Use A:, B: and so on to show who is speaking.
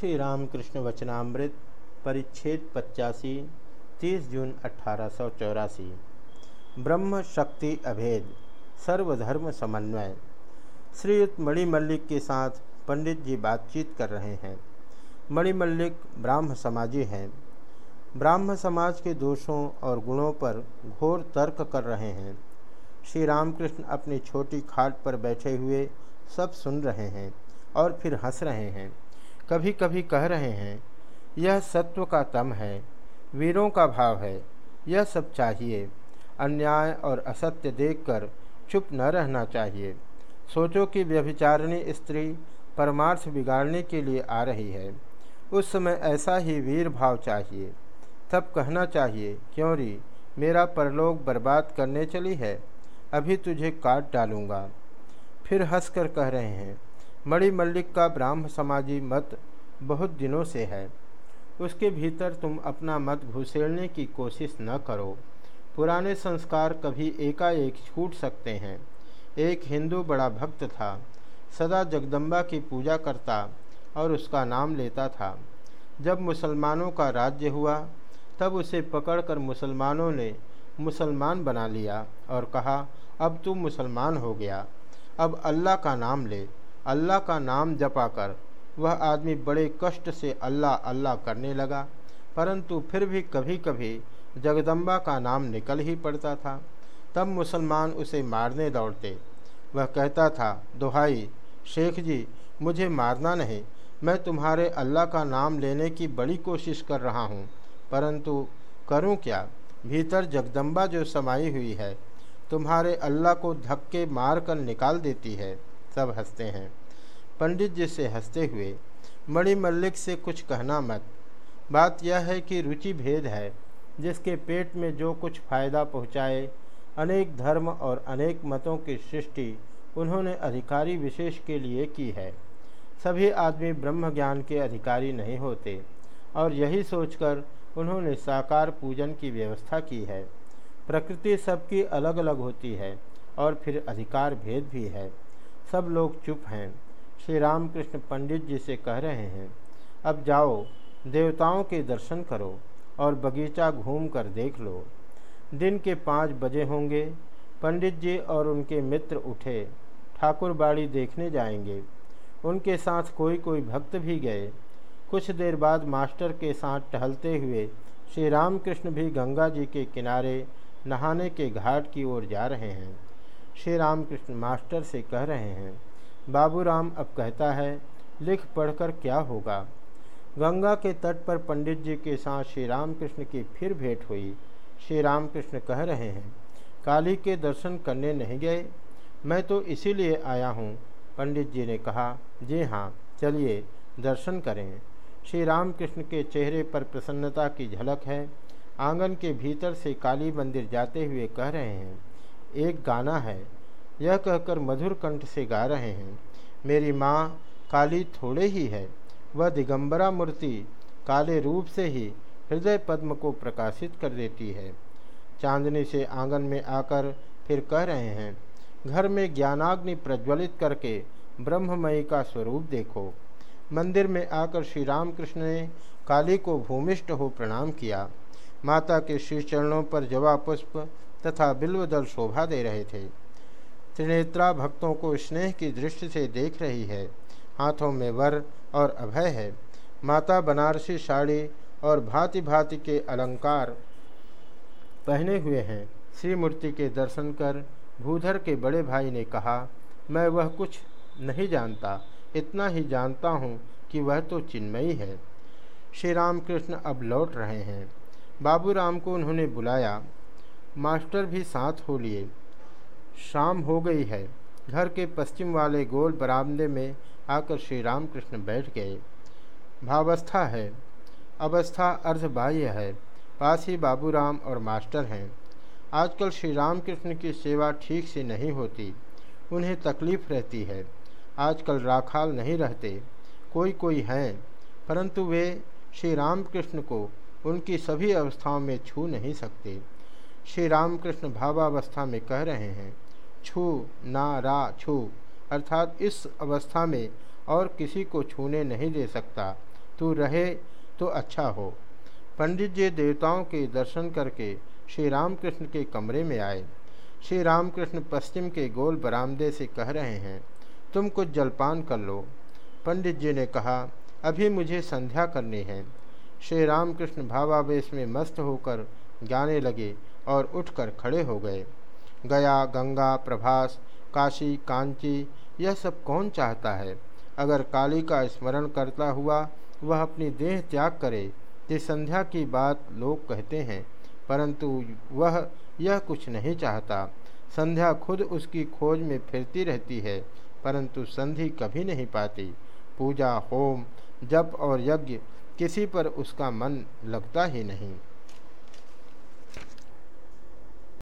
A: श्री रामकृष्ण वचनामृत, परिच्छेद पचासी तीस जून अठारह ब्रह्म शक्ति अभेद, सर्वधर्म समन्वय। श्रीयुक्त मणिमल्लिक के साथ पंडित जी बातचीत कर रहे हैं। मणिमल्लिक ब्राह्म समाजी हैं। ब्राह्म समाज के दोषों और गुणों पर घोर तर्क कर रहे हैं। श्री रामकृष्ण अपनी छोटी खाट पर बैठे हुए सब सुन रहे हैं और फिर हंस रहे हैं। कभी कभी कह रहे हैं, यह सत्व का तम है, वीरों का भाव है, यह सब चाहिए। अन्याय और असत्य देखकर चुप न रहना चाहिए। सोचो कि व्यभिचारिणी स्त्री परमार्थ बिगाड़ने के लिए आ रही है। उस समय ऐसा ही वीर भाव चाहिए। तब कहना चाहिए, क्यों री, मेरा परलोक बर्बाद करने चली है, अभी तुझे काट डालूँगा। फिर हंसकर कह रहे हैं मणि मल्लिक का ब्राह्म समाजी मत बहुत दिनों से है। उसके भीतर तुम अपना मत घुसेड़ने की कोशिश न करो। पुराने संस्कार कभी एकाएक छूट सकते हैं। एक हिंदू बड़ा भक्त था। सदा जगदम्बा की पूजा करता और उसका नाम लेता था। जब मुसलमानों का राज्य हुआ, तब उसे पकड़कर मुसलमानों ने मुसलमान बना लिया और कहा, अब तू मुसलमान हो गया। अब अल्लाह का नाम ले। अल्लाह का नाम जपा कर वह आदमी बड़े कष्ट से अल्लाह अल्लाह करने लगा, परंतु फिर भी कभी कभी जगदम्बा का नाम निकल ही पड़ता था। तब मुसलमान उसे मारने दौड़ते। वह कहता था, दोहाई, शेख जी, मुझे मारना नहीं। मैं तुम्हारे अल्लाह का नाम लेने की बड़ी कोशिश कर रहा हूँ। परंतु करूँ क्या? भीतर जगदम्बा जो समाई हुई है, तुम्हारे अल्लाह को धक्के मार कर निकाल देती है। सब हँसते हैं। पंडित जी से हँसते हुए मणि मल्लिक से कुछ कहना मत। बात यह है कि रुचि भेद है, जिसके पेट में जो कुछ फ़ायदा पहुँचाए, अनेक धर्म और अनेक मतों की सृष्टि उन्होंने अधिकारी विशेष के लिए की है। सभी आदमी ब्रह्म ज्ञान के अधिकारी नहीं होते, और यही सोचकर उन्होंने साकार पूजन की व्यवस्था की है। प्रकृति सबकी अलग अलग होती है, और फिर अधिकार भेद भी है। सब लोग चुप हैं। श्री रामकृष्ण पंडित जी से कह रहे हैं, अब जाओ, देवताओं के दर्शन करो और बगीचा घूम कर देख लो। दिन के पाँच बजे होंगे, पंडित जी और उनके मित्र उठे, ठाकुर बाड़ी देखने जाएँगे। उनके साथ कोई कोई भक्त भी गए। कुछ देर बाद मास्टर के साथ टहलते हुए श्री रामकृष्ण भी गंगा जी के किनारे नहाने के घाट की ओर जा रहे हैं। श्री रामकृष्ण मास्टर से कह रहे हैं, बाबूराम अब कहता है, लिख पढ़कर क्या होगा? गंगा के तट पर पंडित जी के साथ श्री रामकृष्ण की फिर भेंट हुई। श्री रामकृष्ण कह रहे हैं, काली के दर्शन करने नहीं गए? मैं तो इसीलिए आया हूँ। पंडित जी ने कहा, जी हाँ चलिए, दर्शन करें। श्री रामकृष्ण के चेहरे पर प्रसन्नता की झलक है। आँगन के भीतर से काली मंदिर जाते हुए कह रहे हैं एक गाना है। यह कहकर मधुर कंठ से गा रहे हैं। मेरी माँ काली थोड़े ही है। वह दिगंबरा मूर्ति काले रूप से ही हृदय पद्म को प्रकाशित कर देती है। चांदनी से आँगन में आकर फिर कह रहे हैं, घर में ज्ञानाग्नि प्रज्वलित करके ब्रह्ममयी का स्वरूप देखो। मंदिर में आकर श्री रामकृष्ण ने काली को भूमिष्ठ हो प्रणाम किया। माता के श्री चरणों पर जवा पुष्प तथा बिल्वदल शोभा दे रहे थे। त्रिनेत्रा भक्तों को स्नेह की दृष्टि से देख रही है। हाथों में वर और अभय है। माता बनारसी साड़ी और भांति भांति के अलंकार पहने हुए हैं। श्री मूर्ति के दर्शन कर भूधर के बड़े भाई ने कहा, मैं वह कुछ नहीं जानता। इतना ही जानता हूँ कि वह तो चिन्मयी है। श्री रामकृष्ण अब लौट रहे हैं। बाबू राम को उन्होंने बुलाया। मास्टर भी साथ हो लिए। शाम हो गई है। घर के पश्चिम वाले गोल बरामदे में आकर श्री रामकृष्ण बैठ गए। भावस्था है। अवस्था अर्धबाह्य है। पास ही बाबूराम और मास्टर हैं। आजकल श्री रामकृष्ण की सेवा ठीक से नहीं होती। उन्हें तकलीफ़ रहती है। आजकल राखाल नहीं रहते। कोई कोई हैं। परंतु वे श्री रामकृष्ण को उनकी सभी अवस्थाओं में छू नहीं सकते। श्री रामकृष्ण भावावस्था में कह रहे हैं, छू ना रा छू। अर्थात इस अवस्था में और किसी को छूने नहीं दे सकता। तू रहे तो अच्छा हो। पंडित जी देवताओं के दर्शन करके श्री रामकृष्ण के कमरे में आए। श्री रामकृष्ण पश्चिम के गोल बरामदे से कह रहे हैं, तुम कुछ जलपान कर लो। पंडित जी ने कहा, अभी मुझे संध्या करनी है। श्री रामकृष्ण भावावेश में मस्त होकर गाने लगे। और उठकर खड़े हो गए। गया, गंगा, प्रभास, काशी, कांची, यह सब कौन चाहता है? अगर काली का स्मरण करता हुआ वह अपनी देह त्याग करे तो संध्या की बात लोग कहते हैं, परंतु वह यह कुछ नहीं चाहता। संध्या खुद उसकी खोज में फिरती रहती है, परंतु संधि कभी नहीं पाती। पूजा, होम, जप और यज्ञ किसी पर उसका मन लगता ही नहीं।